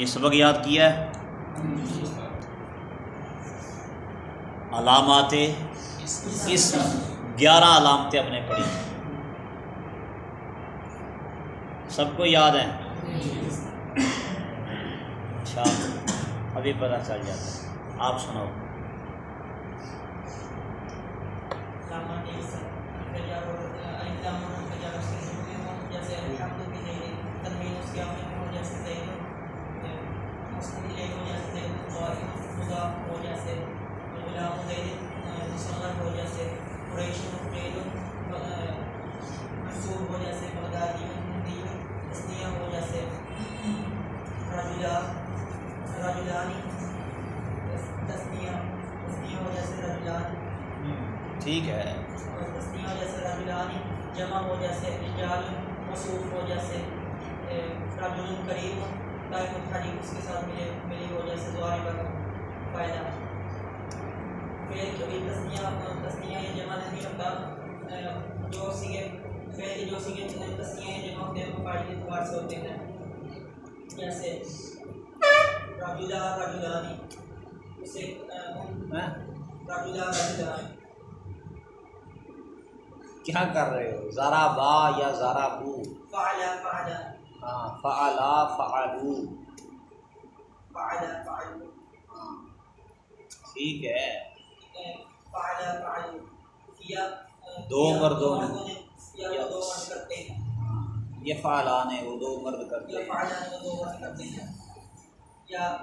یہ سبق یاد کیا ہے؟ علامات اس گیارہ علامتیں اپنے پڑھی۔ سب کو یاد ہیں؟ اچھا ابھی پتہ چل جاتا ہے۔ آپ سناؤ۔ ٹھیک ہے۔ جمع ہو جیسے رجال مصروف ہو جیسے رجل اس کے ساتھ ملے ملی ہو جیسے دعائیں کا فائدہ فعل جمع نہیں ہوتا جو سیگے فعل کے جو سیگے جمع ہوتے ہیں وہ فائل کے اعتبار سے ہوتے ہیں جیسے رجلا رجلانی اسے رجلا رجلانی کیا کر رہے ہو؟ زارا با یا زارا بو؟ ہاں فعلا فعلو. ہاں ٹھیک ہے۔ دو مردوں دو نے یہ فعلان ہے وہ دو مرد کرتے ہیں۔ یا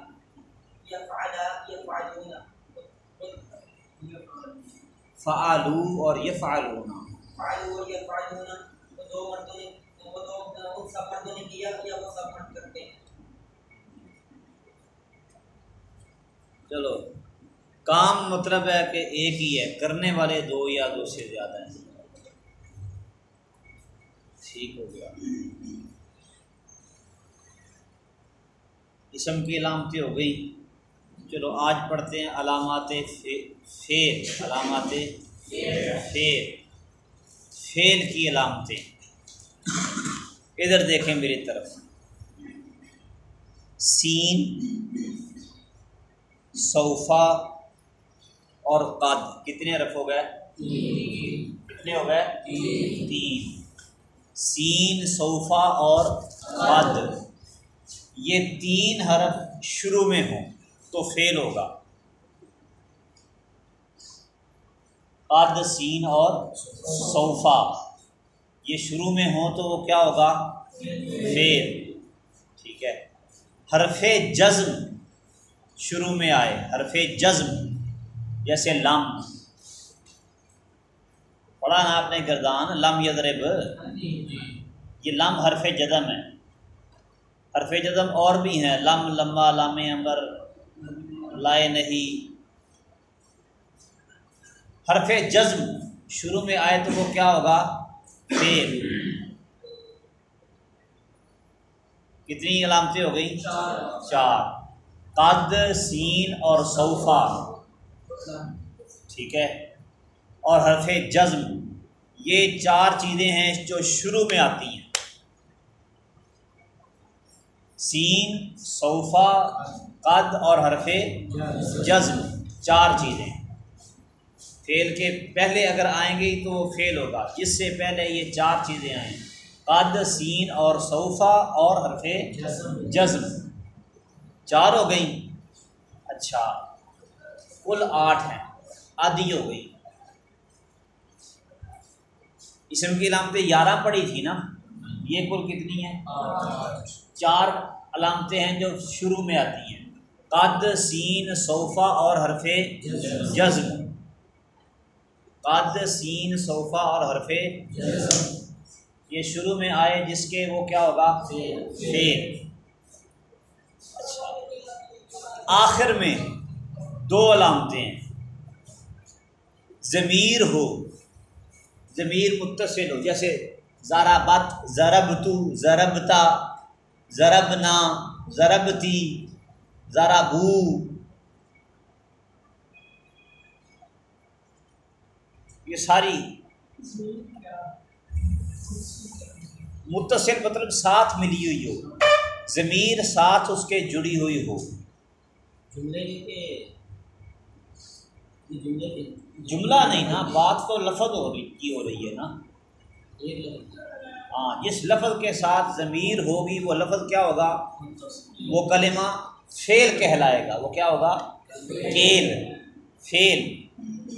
فعلو اور یہ فعلونا اور یا وہ دو مردوں نے، وہ ان سب مردوں نے کیا یا وہ سب مرد کرتے ہیں۔ چلو، کام مطلب ہے کہ ایک ہی ہے، کرنے والے دو یا دو سے زیادہ ہیں۔ ٹھیک ہو گیا۔ اسم کی علامتیں ہو گئی۔ چلو، آج پڑھتے ہیں علامات فیر علامات فیر فیل کی علامتیں۔ ادھر دیکھیں میری طرف۔ سین، صوفہ اور قد۔ کتنے رف ہو گئے؟ کتنے ہو گئے؟ تین۔ سین، صوفہ اور قد۔ یہ تین حرف شروع میں ہوں تو فیل ہوگا۔ قد سین اور صوفہ۔ یہ شروع میں ہوں تو وہ کیا ہوگا؟ فیل ٹھیک ہے۔ حرف جزم شروع میں آئے۔ حرف جزم جیسے لم۔ پڑھا نا آپ نے گردان لم یدرب یہ لم حرف جزم ہے۔ حرف جزم اور بھی ہیں۔ لم لمبا لام امبر۔ لائے نہیں۔ حرف جزم شروع میں آئے تو وہ کیا ہوگا؟ فیل کتنی علامتیں ہو گئی چار۔ قد، سین اور صوفہ ٹھیک ہے۔ اور حرف جزم۔ یہ چار چیزیں ہیں جو شروع میں آتی ہیں۔ سین صوفہ قد اور حرف جزم۔ چار چیزیں۔ فیل کے پہلے اگر آئیں گی تو وہ فیل ہوگا۔ جس سے پہلے یہ چار چیزیں آئیں۔ قد سین اور صوفہ اور حرف جزم۔ چار ہو گئیں۔ اچھا۔ کل آٹھ ہیں۔ آدھی ہو گئی۔ اسم کی علامتیں گیارہ پڑی تھی نا؟ یہ کل کتنی ہیں؟ چار علامتیں ہیں جو شروع میں آتی ہیں۔ قد سین صوفہ اور حرف جزم۔ سین صوفہ اور حرف یہ شروع میں آئے جس کے وہ کیا ہوگا؟ فیل۔ آخر میں دو علامتیں ہیں۔ ضمیر ہو، ضمیر متصل ہو، جیسے ذرا بت ضرب تو ضربتا، ضربنا، ضربتی ذرا بو یہ ساری متصل مطلب ساتھ ملی ہوئی ہو۔ ضمیر ساتھ اس کے جڑی ہوئی ہو۔ جملے جملہ نہیں نا بات تو لفظ ہو رہی کی ہو رہی ہے نا۔ ہاں جس لفظ کے ساتھ ضمیر ہوگی وہ لفظ کیا ہوگا؟ وہ کلمہ فیل کہلائے گا۔ وہ کیا ہوگا؟ فیل فیل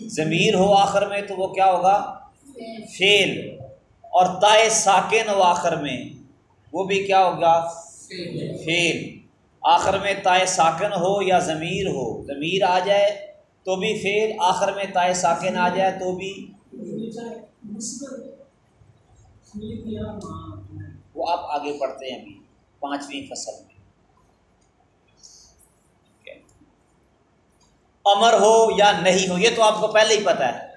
ضمیر ہو آخر میں تو وہ کیا ہوگا؟ فیل. اور تائے ساکن ہو آخر میں وہ بھی کیا ہوگا؟ فیل. آخر میں تائے ساکن ہو یا ضمیر ہو؟ ضمیر آ جائے تو بھی فیل. آخر میں تائے ساکن آ جائے تو بھی وہ آپ آگے پڑھتے ہیں ابھی پانچویں فصل میں۔ امر ہو یا نہیں ہو، یہ تو آپ کو پہلے ہی پتہ ہے۔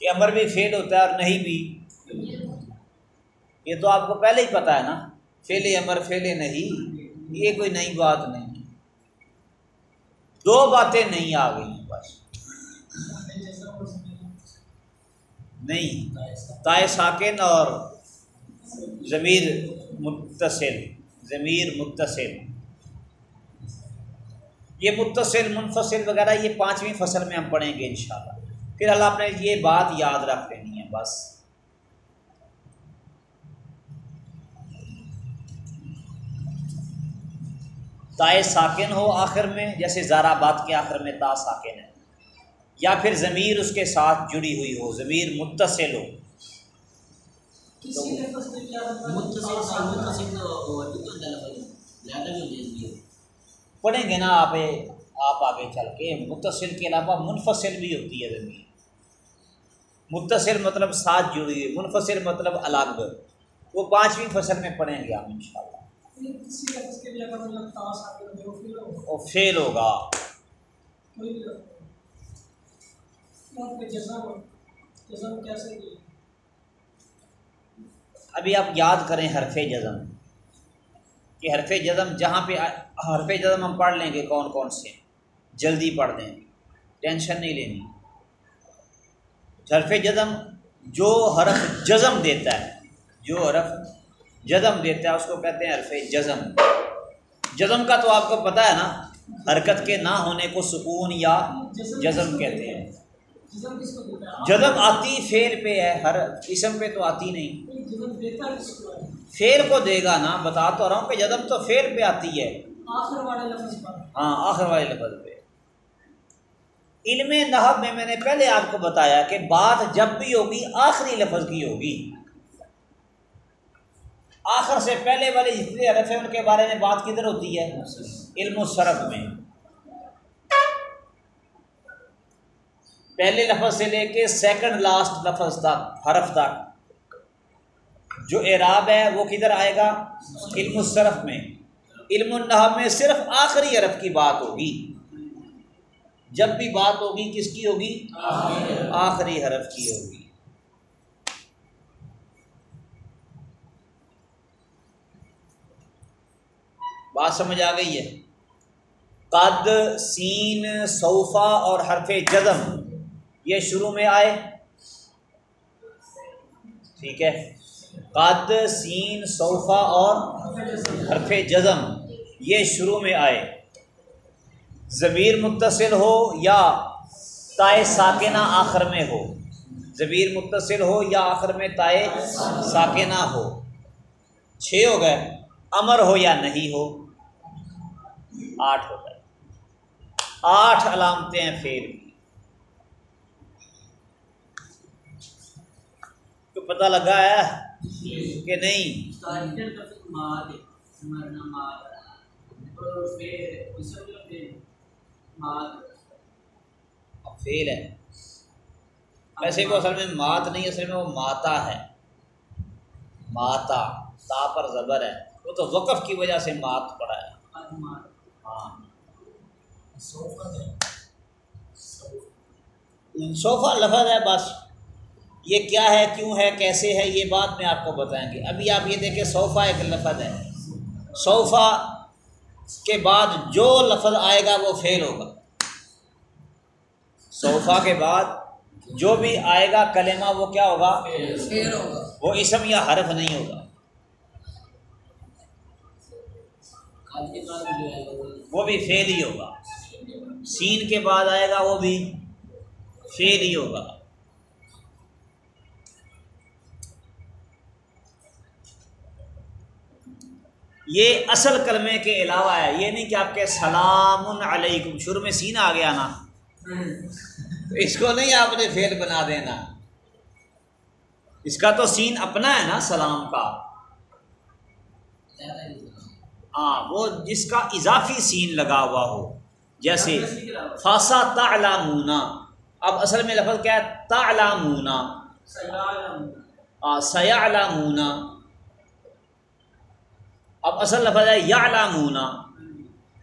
کہ امر بھی فیل ہوتا ہے اور نہیں بھی۔ یہ تو آپ کو پہلے ہی پتہ ہے نا۔ فیلے امر فیلے نہیں۔ یہ کوئی نئی بات نہیں۔ دو باتیں نہیں آ گئی بس۔ نہیں تائے ساکن اور ضمیر متصل۔ ضمیر متصل۔ یہ متصل منفصل وغیرہ یہ پانچویں فصل میں ہم پڑھیں گے انشاءاللہ پھر اللہ آپ نے یہ بات یاد رکھ لینی ہے بس تائے ساکن ہو آخر میں جیسے زارا بات کے آخر میں تا ساکن ہے یا پھر ضمیر اس کے ساتھ جڑی ہوئی ہو ضمیر متصل ہو پڑھیں گے نا آپ آپ آگے چل کے۔ متصل کے علاوہ منفصل بھی ہوتی ہے زمین۔ متصل مطلب ساتھ جڑی ہوئی۔ منفصل مطلب الگ۔ وہ پانچویں فصل میں پڑھیں گے آپ ان شاء اللہ وہ فیل ہوگا۔ ابھی آپ یاد کریں حرف جزم۔ کہ حرف جزم جہاں پہ حرف جزم ہم پڑھ لیں گے کون کون سے؟ جلدی پڑھ دیں گے۔ ٹینشن نہیں لینی۔ حرف جزم جو حرف جزم دیتا ہے، جو حرف جزم دیتا ہے، اس کو کہتے ہیں حرف جزم۔ جزم کا تو آپ کو پتہ ہے نا، حرکت کے نہ ہونے کو سکون یا جزم کہتے ہیں۔ جزم آتی فیر پہ ہے، ہر قسم پہ تو آتی نہیں۔ فیر کو دے گا نا، بتا تو رہا ہوں کہ جزم تو فیر پہ آتی ہے۔ ہاں آخر والے لفظ پہ۔ علم نحب میں میں نے پہلے آپ کو بتایا کہ بات جب بھی ہوگی، آخری لفظ کی ہوگی۔ آخر سے پہلے والے جتنے حرف ہیں ان کے بارے میں بات کدھر ہوتی ہے؟ علم و صرف میں۔ پہلے لفظ سے لے کے سیکنڈ لاسٹ لفظ تک، حرف تک۔ جو اعراب ہے وہ کدھر آئے گا؟ علم الصرف میں۔ علم النحب میں صرف آخری حرف کی بات ہوگی۔ جب بھی بات ہوگی، کس کی ہوگی؟ آخری حرف کی ہوگی۔ بات سمجھ آ گئی ہے؟ قد، سین، صوفہ اور حرف جزم۔ یہ شروع میں آئے۔ ٹھیک ہے۔ قد سین صوفہ اور حرف جزم، یہ شروع میں آئے۔ ضمیر متصل ہو یا تائے ساکنہ آخر میں ہو۔ ضمیر متصل ہو یا آخر میں تائے ساکنہ ہو۔ چھ ہو گئے۔ امر ہو یا نہیں ہو۔ آٹھ ہو گئے۔ آٹھ علامتیں ہیں فیل کی تو پتہ لگا ہے کہ نہیں؟ فیل ہے۔ ویسے وہ اصل میں مات نہیں اصل میں وہ ماتا ہے۔ ماتا تا پر زبر ہے۔ وہ تو وقف کی وجہ سے مات پڑا ہے۔ ہاں۔ صوفہ لفظ ہے بس۔ یہ کیا ہے کیوں ہے کیسے ہے یہ بات میں آپ کو بتائیں گے۔ ابھی آپ یہ دیکھیں صوفہ ایک لفظ ہے۔ صوفہ کے بعد جو لفظ آئے گا وہ فیل ہوگا۔ صوفہ کے بعد جو بھی آئے گا کلمہ وہ کیا ہوگا؟ وہ اسم یا حرف نہیں ہوگا۔ وہ بھی فیل ہی ہوگا۔ سین کے بعد آئے گا وہ بھی فیل ہی ہوگا۔ یہ اصل کلمے کے علاوہ ہے۔ یہ نہیں کہ آپ کے سلام علیکم شروع میں سین آ گیا نا۔ تو اس کو نہیں آپ نے فیل بنا دینا۔ اس کا تو سین اپنا ہے نا سلام کا۔ ہاں وہ جس کا اضافی سین لگا ہوا ہو۔ جیسے فاسا تعلمونا اب اصل میں لفظ کیا ہے؟ تعلمونا سیعلمونا اب اصل لفظ ہے یعلمونا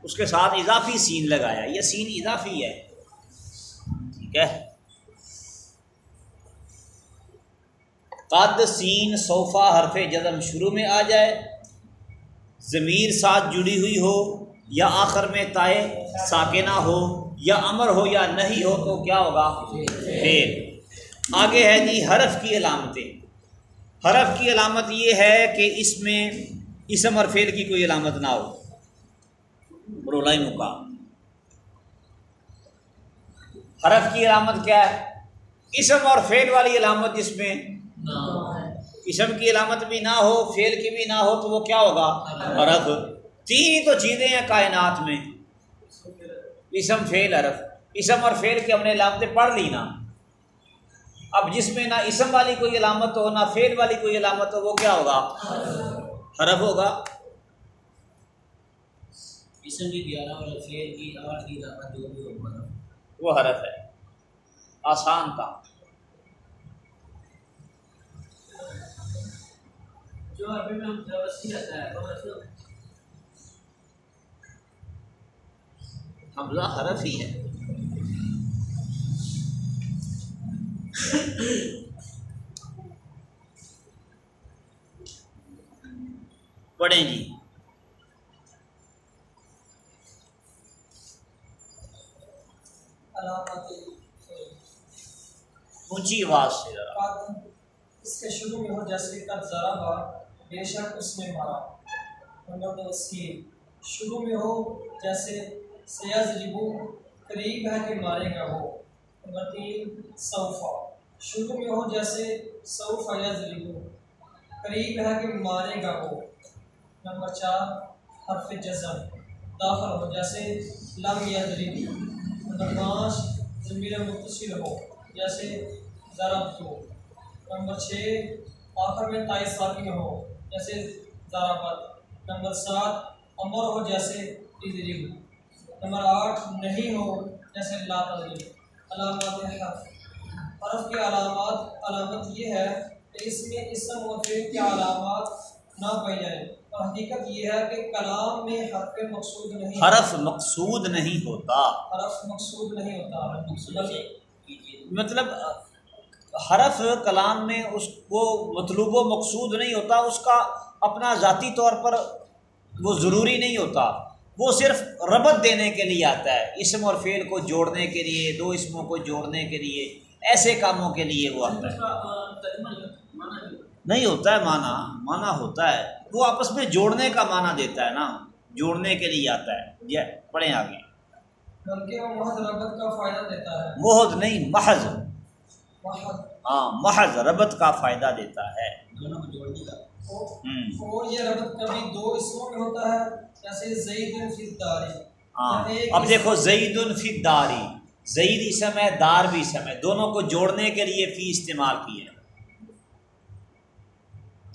اس کے ساتھ اضافی سین لگایا۔ یہ سین اضافی ہے۔ ٹھیک ہے۔ قد سین صوفہ حرف جزم شروع میں آ جائے۔ ضمیر ساتھ جڑی ہوئی ہو یا آخر میں تائے ساکنہ ہو یا امر ہو یا نہیں ہو تو کیا ہوگا؟ فیل آگے ہے جی حرف کی علامتیں۔ حرف کی علامت یہ ہے کہ اس میں اسم اور فیل کی کوئی علامت نہ ہو۔ رولائی مکا حرف کی علامت کیا ہے؟ اسم اور فیل والی علامت جس میں اسم کی علامت بھی نہ ہو فیل کی بھی نہ ہو تو وہ کیا ہوگا؟ حرف۔ تین تو چیزیں ہیں کائنات میں۔ اسم فیل حرف۔ اسم اور فیل کی ہم نے علامتیں پڑھ لی نا۔ اب جس میں نہ اسم والی کوئی علامت ہو، نہ فیل والی کوئی علامت ہو، وہ کیا ہوگا؟ حرف ہوگا۔ اسم کی گیارہ اور فیل کی آٹھ کی دعوت جو بھی ہوگا۔ وہ حرف ہے۔ آسان تھا۔ جو عربی میں ہم وسیع رہتا ہے، وہ مطلب حمزہ حرف ہی ہے۔ پڑھیں علامت اونچی آواز سے۔ ذرا اس کے شروع میں ہو جیسے قد ذرا بے شک اس نے مارا۔ دو اسکیم شروع میں ہو جیسے سیاز ربو قریب ہے کہ مارے گا وہ نمبر تین صوفہ۔ شروع میں ہو جیسے صوفہ ربو قریب ہے کہ مارے گا وہ نمبر چار، حرف جزم، داخل ہو، جیسے لم یدرب نمبر پانچ، ضمیر متصل ہو، جیسے ضرب تو۔ نمبر چھ، آخر میں تائی ساکن ہو، جیسے ضربت نمبر سات امر ہو، جیسے اضرب نمبر آٹھ، نہیں ہو، جیسے لا تضرب علامات حرف۔ حرف کی علامات، علامت یہ ہے کہ اس میں اسم اور فعل کی علامات نہ پائی جائیں۔ حقیقت یہ ہے کہ کلام میں حرف مقصود نہیں حرف مقصود نہیں ہوتا۔ حرف مقصود نہیں ہوتا۔ بلکہ مطلب حرف کلام میں اس کو مطلوب و مقصود نہیں ہوتا اس کا اپنا ذاتی طور پر وہ ضروری نہیں ہوتا۔ وہ صرف ربط دینے کے لیے آتا ہے اسم اور فعل کو جوڑنے کے لیے دو اسموں کو جوڑنے کے لیے ایسے کاموں کے لیے وہ آتا ہے۔ نہیں ہوتا ہے معنی معنی ہوتا ہے۔ وہ آپس میں جوڑنے کا معنی دیتا ہے نا۔ جوڑنے کے لیے آتا ہے۔ یہ پڑھیں آگے۔ محض نہیں محض۔ ہاں محض ربط کا فائدہ دیتا ہے۔ ہاں اب دیکھو زید الفی داری زید اسم ہے دار بھی اسم ہے دونوں کو جوڑنے کے لیے فی استعمال کی ہے۔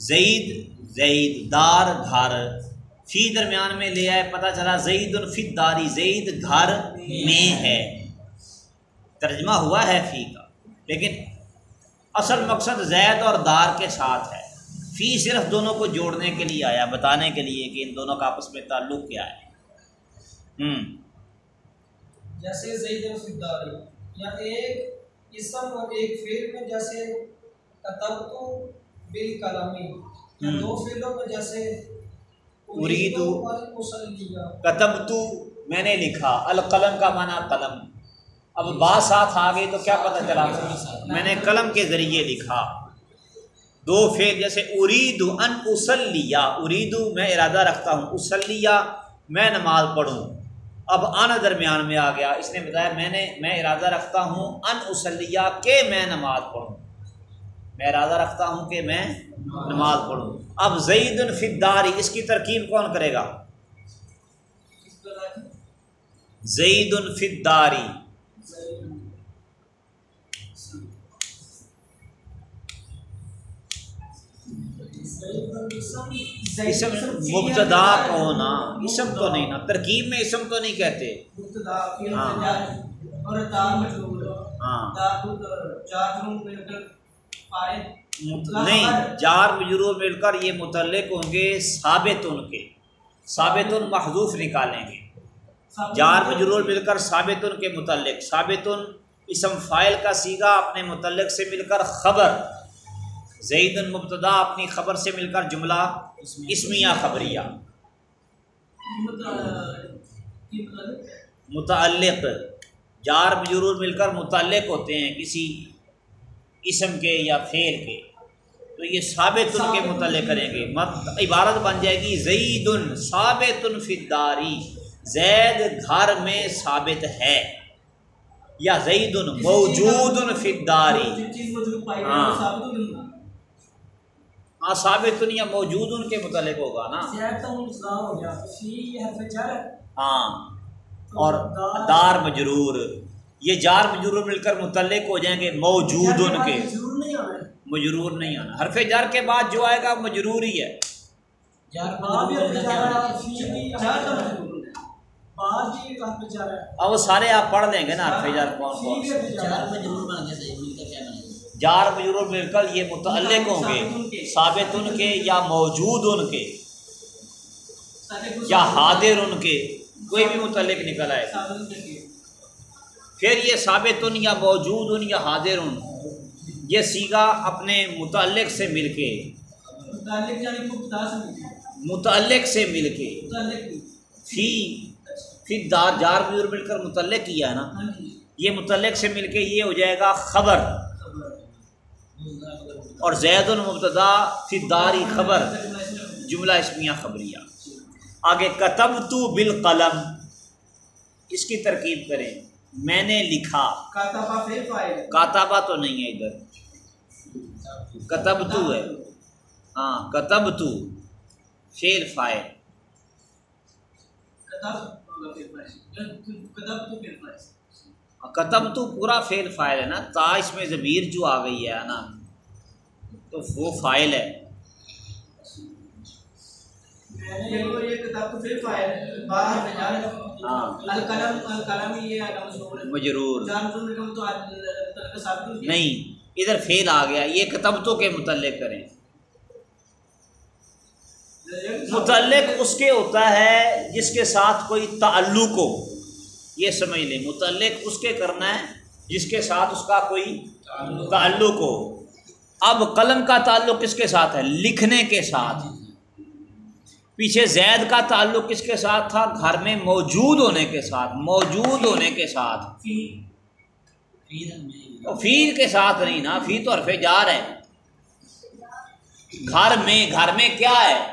زید زید دار گھر۔ فی درمیان میں لے آئے، پتہ چلا زید الفی داری زید گھر میں ہے۔ ترجمہ ہوا ہے فی کا، لیکن اصل مقصد زید اور دار کے ساتھ ہے۔ فی صرف دونوں کو جوڑنے کے لیے آیا، بتانے کے لیے کہ ان دونوں کا آپس میں تعلق کیا ہے۔ ہوں جیسے زید فی الداری، یا ایک اسم اور ایک فعل میں، جیسے کتب تو بال کلامی یا ہم۔ دو فعلوں میں جیسے کتب تو میں نے لکھا القلم کا معنی قلم۔ اب با ساتھ آ گئی تو کیا پتہ چلا؟ میں نے قلم کے ذریعے لکھا۔ دو فعل جیسے ارید ان اسلیہ۔ اریدو میں ارادہ رکھتا ہوں اسلیہ میں نماز پڑھوں۔ اب ان درمیان میں آ گیا۔ اس نے بتایا میں نے میں ارادہ رکھتا ہوں ان اسلیہ کہ میں نماز پڑھوں۔ میں ارادہ رکھتا ہوں کہ میں نماز پڑھوں۔ اب زید الفداری اس کی ترکیب کون کرے گا؟ زید الفداری اسم مبتدا کو نا اسم تو نہیں نا ترکیب میں اسم تو نہیں کہتے۔ ہاں۔ ہاں۔ نہیں جار مجرور مل کر یہ متعلق ہوں گے ثابت ان کے۔ ثابت محضوف نکالیں گے۔ جار مجرور مل کر ثابت کے متعلق۔ ثابت اسم فائل کا سیگا اپنے متعلق سے مل کر خبر۔ زید المبتدا اپنی خبر سے مل کر جملہ اسمیہ۔ خبریہ۔ متعلق؟ جار مجرور مل کر متعلق ہوتے ہیں کسی اسم کے یا فعل کے۔ تو یہ ثابت ان کے متعلق کریں گے۔ مت عبارت بن جائے گی زید ثابت فداری زید گھر میں ثابت ہے۔ یا زید موجود فداری ہاں۔ ہاں ثابت یا موجود ان کے متعلق ہوگا نا۔ ہاں۔ اور دار مجرور۔ یہ جار مجرور مل کر متعلق ہو جائیں گے موجود ان کے۔ مجرور نہیں آنا حرف جار کے بعد جو آئے گا مجرور ہی ہے۔ اب وہ سارے آپ پڑھ لیں گے نا حرف جار کون کون؟ جار مجرور مل کر یہ متعلق ہوں گے۔ ثابت ان کے یا موجود ان کے۔ یا حاضر ان کے۔ کوئی بھی متعلق نکل آئے۔ گا پھر یہ ثابت ان یا موجود ان یا حاضر ان یہ سیگا اپنے متعلق سے مل کے متعلق سے مل کے۔ فی فی دار جار مجرور مل کر متعلق کیا ہے نا۔ یہ متعلق سے مل کے یہ ہو جائے گا خبر۔ اور زید المبتدا فی داری خبر۔ جملہ اسمیہ خبریہ۔ آگے کتب تو بالقلم۔ اس کی ترکیب کریں۔ میں نے لکھا۔ کاتابہ تو نہیں ہے ادھر۔ کتب تو ہے۔ ہاں کتب تو فیل فائل۔ کتب تو پورا فیل فائل ہے نا۔ تا اس میں ضمیر جو آ گئی ہے نا تو وہ فائل ہے۔ مجرور نہیں ادھر فیل آ گیا۔ یہ کتبتوں کے متعلق کریں۔ متعلق اس کے ہوتا ہے جس کے ساتھ کوئی تعلق ہو۔ یہ سمجھ لیں متعلق اس کے کرنا ہے جس کے ساتھ اس کا کوئی تعلق ہو۔ اب قلم کا تعلق کس کے ساتھ ہے؟ لکھنے کے ساتھ۔ پیچھے زید کا تعلق کس کے ساتھ تھا؟ گھر میں موجود ہونے کے ساتھ، موجود ہونے کے ساتھ۔ فیر کے ساتھ نہیں نا فی تو حرف جار ہے گھر میں گھر میں کیا ہے؟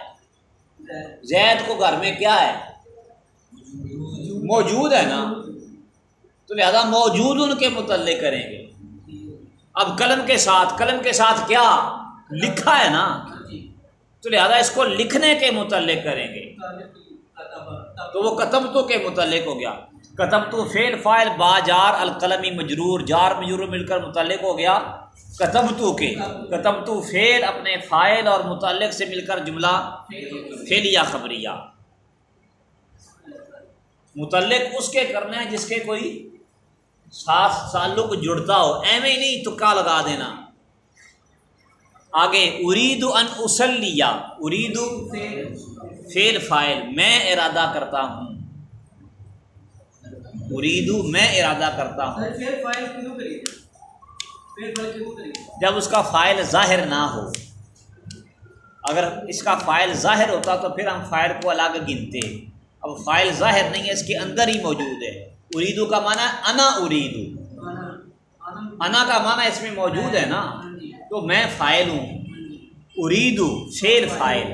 زید کو گھر میں کیا ہے؟ موجود ہے نا۔ تو لہذا موجود ان کے متعلق کریں گے۔ اب قلم کے ساتھ، قلم کے ساتھ کیا؟ لکھا ہے نا۔ تو لہذا اس کو لکھنے کے متعلق کریں گے۔ تو وہ کتبتوں کے متعلق ہو گیا۔ کتب تو فیل فائل با جار القلمی مجرور، جار مجرور مل کر متعلق ہو گیا۔ کتب تو کے کتب تو فیل اپنے فائل اور متعلق سے مل کر جملہ فیلیا خبریہ۔ متعلق اس کے کرنا ہے جس کے کوئی ساتھ تعلق جڑتا ہو۔ ایم ہی نہیں تکا لگا دینا۔ آگے ارید ان اسلیا ارید فیل فائل میں ارادہ کرتا ہوں۔ اریدو میں ارادہ کرتا ہوں۔ جب اس کا فائل ظاہر نہ ہو۔ اگر اس کا فائل ظاہر ہوتا تو پھر ہم فائل کو الگ گنتے۔ اب فائل ظاہر نہیں ہے اس کے اندر ہی موجود ہے۔ اریدو کا معنی انا اریدو انا کا معنی اس میں موجود ہے نا۔ تو میں فائل ہوں اریدو فیل فائل،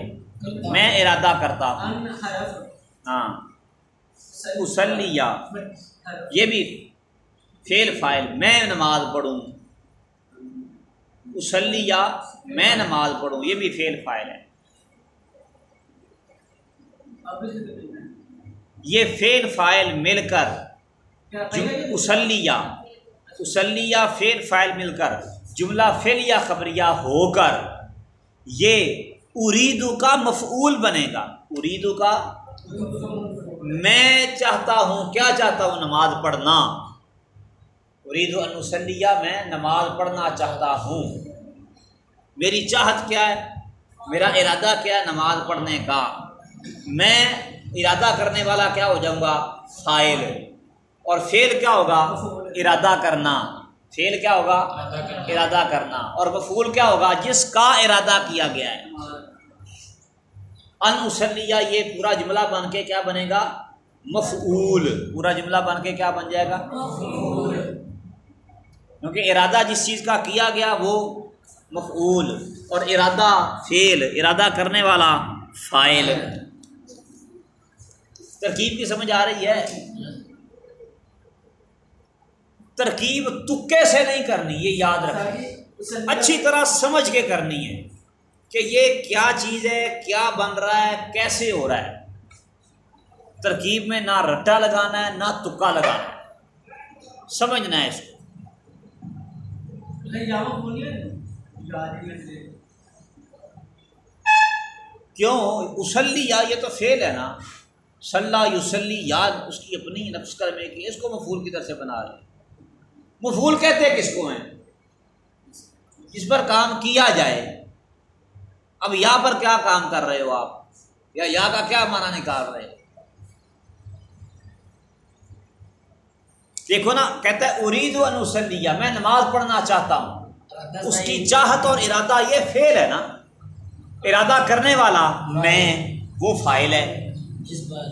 میں ارادہ کرتا ہوں۔ ہاں۔ اسلیہ یہ بھی فیل فائل، میں نماز پڑھوں۔ اسلیہ میں نماز پڑھوں، یہ بھی فیل فائل ہے۔ یہ فیل فائل مل کر اسلیہ اسلیہ فیل فائل مل کر۔ جملہ فعلیہ خبریہ ہو کر یہ اریدو کا مفعول بنے گا۔ اریدو کا میں چاہتا ہوں، کیا چاہتا ہوں؟ نماز پڑھنا۔ ارید انسلیہ میں نماز پڑھنا چاہتا ہوں۔ میری چاہت کیا ہے؟ میرا ارادہ کیا ہے نماز پڑھنے کا؟ میں ارادہ کرنے والا کیا ہو جاؤں گا؟ فائل اور فیل کیا ہوگا؟ ارادہ کرنا۔ فیل کیا ہوگا؟ ارادہ کرنا۔ اور مفول کیا ہوگا؟ جس کا ارادہ کیا گیا ہے۔ ان اسلیہ یہ پورا جملہ بن کے کیا بنے گا؟ مفعول۔ پورا جملہ بن کے کیا بن جائے گا؟ کیونکہ ارادہ جس چیز کا کیا گیا وہ مفعول۔ اور ارادہ فیل ارادہ کرنے والا فائل ترکیب کی سمجھ آ رہی ہے؟ ترکیب تکے سے نہیں کرنی یہ یاد رکھیں۔ اچھی طرح سمجھ کے کرنی ہے کہ یہ کیا چیز ہے کیا بن رہا ہے کیسے ہو رہا ہے۔ ترکیب میں نہ رٹا لگانا ہے نہ تکا لگانا ہے۔ سمجھنا ہے اس کو۔ کیوں؟ اسلی یا یہ تو فیل ہے نا۔ صلاح یوسلی یاد اس کی اپنی نفس کرنے کی اس کو مفول کی طرف سے بنا رہے مفول کہتے ہیں کس کو ہیں؟ جس پر کام کیا جائے۔ اب یا پر کیا کام کر رہے ہو آپ؟ یا یا کا کیا معنی نکال رہے دیکھو نا کہتا ہے ارید و انسلیہ میں نماز پڑھنا چاہتا ہوں۔ اس کی چاہت اور ارادہ یہ فیل ہے نا۔ ارادہ کرنے والا میں وہ فائل ہے۔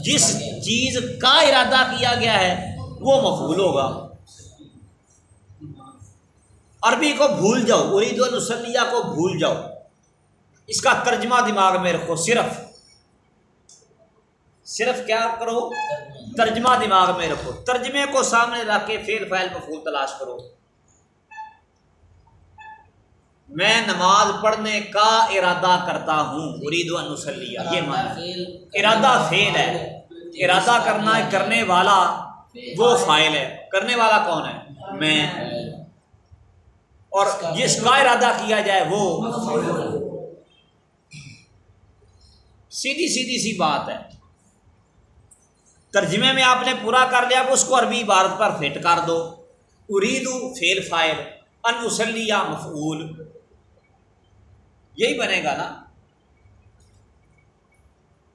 جس چیز کا ارادہ کیا گیا ہے وہ مفول ہوگا۔ عربی کو بھول جاؤ، ارید و نسلیہ کو بھول جاؤ۔ اس کا ترجمہ دماغ میں رکھو، صرف۔ صرف کیا کرو؟ ترجمہ دماغ میں رکھو۔ ترجمے کو سامنے رکھ کے فیل فائل مفول تلاش کرو۔ میں نماز پڑھنے کا ارادہ کرتا ہوں، ارید و نسلیہ یہ معنی ارادہ فیل ہے۔ ارادہ کرنا، کرنے والا وہ فائل ہے۔ کرنے والا کون ہے؟ میں۔ اور جس کا ارادہ کیا جائے وہ سیدھی سیدھی سی بات ہے۔ ترجمے میں آپ نے پورا کر لیا اس کو عربی عبارت پر فٹ کر دو۔ اریدو فیل فائل ان اسلیہ مفعول۔ یہی بنے گا نا۔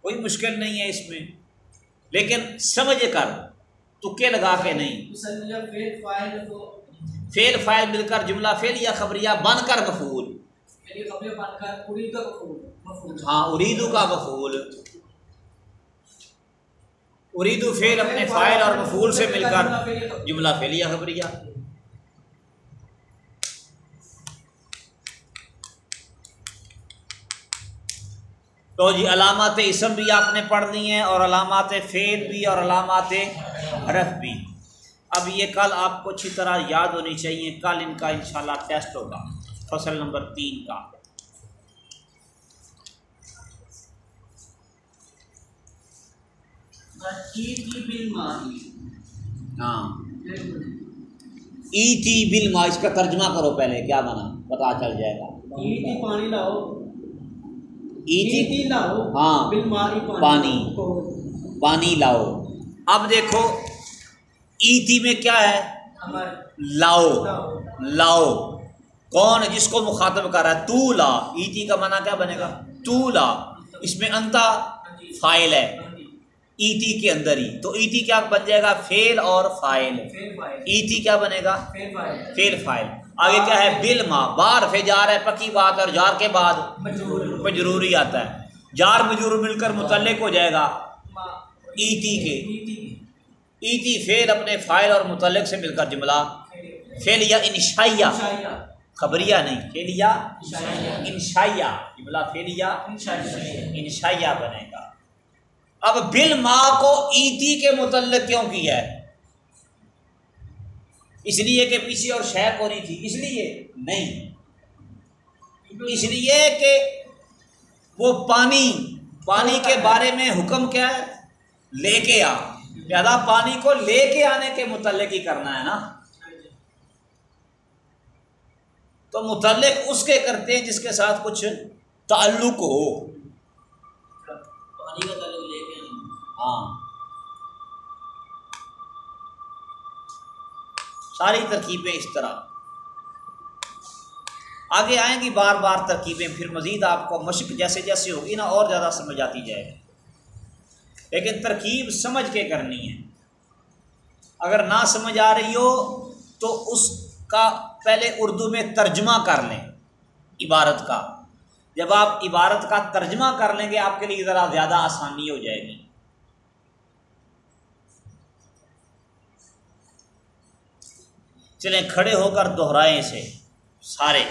کوئی مشکل نہیں ہے اس میں۔ لیکن سمجھ کر تکے لگا کے نہیں۔ فیل فائل مل کر جملہ فیل یا خبریہ بن کر مفول ہاں اریدو کا مفول اریدو فیل اپنے فائل اور مفول سے مل کر جملہ فیلیا خبریہ۔ تو جی علامات اسم بھی آپ نے پڑھ لی ہیں اور علامات فیل بھی اور علامات حرف بھی۔ اب یہ کل آپ کو اچھی طرح یاد ہونی چاہیے۔ کل ان کا انشاءاللہ ٹیسٹ ہوگا۔ فصل نمبر تین کا۔ ہاں۔ ای بل ما اس کا ترجمہ کرو پہلے کیا بنا پتا چل جائے گا۔ پانی لاؤ۔ ای لاؤ۔ ہاں۔ پانی۔ پانی لاؤ۔ اب دیکھو ای ٹی میں کیا ہے؟ لاؤ لاؤ۔ کون جس کو مخاطب کر رہا ہے؟ تو لا۔ ای کا معنی کیا بنے گا؟ تو لا۔ اس میں انتا فائل ہے۔ ای ٹی کے اندر ہی۔ تو ای کیا بن جائے گا؟ فیل اور فائل ای کیا بنے گا؟ فیل فائل آگے کیا ہے؟ بل ما۔ بار فے جار ہے، پکی بات اور جار کے بعد مجروری آتا ہے۔ جار، مجرور مل کر متعلق ہو جائے گا۔ ای ٹی کے۔ ای ٹی فیل اپنے فائل اور متعلق سے مل کر جملہ فیل یا انشائیہ خبریہ نہیں، فیلیا انشائیہ جملہ فیلیا انشائیہ بنے گا۔ اب بل ماں کو ایتی کے متعلق کیوں کیا ہے؟ اس لیے کہ پیچھے اور شے کو نہیں تھی، اس لیے نہیں۔ اس لیے کہ وہ پانی پانی کے بارے میں حکم کیا ہے؟ لے کے آ۔ زیادہ پانی کو لے کے آنے کے متعلق ہی کرنا ہے نا۔ تو متعلق اس کے کرتے ہیں جس کے ساتھ کچھ تعلق ہو۔ پانی کا تعلق لے کے ہاں۔ ساری ترکیبیں اس طرح۔ آگے آئیں گی بار بار ترکیبیں پھر مزید آپ کو مشق جیسے جیسے ہوگی نا اور زیادہ سمجھ آتی جائے گی۔ لیکن ترکیب سمجھ کے کرنی ہے۔ اگر نہ سمجھ آ رہی ہو تو اس کا پہلے اردو میں ترجمہ کر لیں، عبارت کا۔ جب آپ عبارت کا ترجمہ کر لیں گے، آپ کے لیے ذرا زیادہ آسانی ہو جائے گی۔ چلیں، کھڑے ہو کر دہرائیں اسے، سارے۔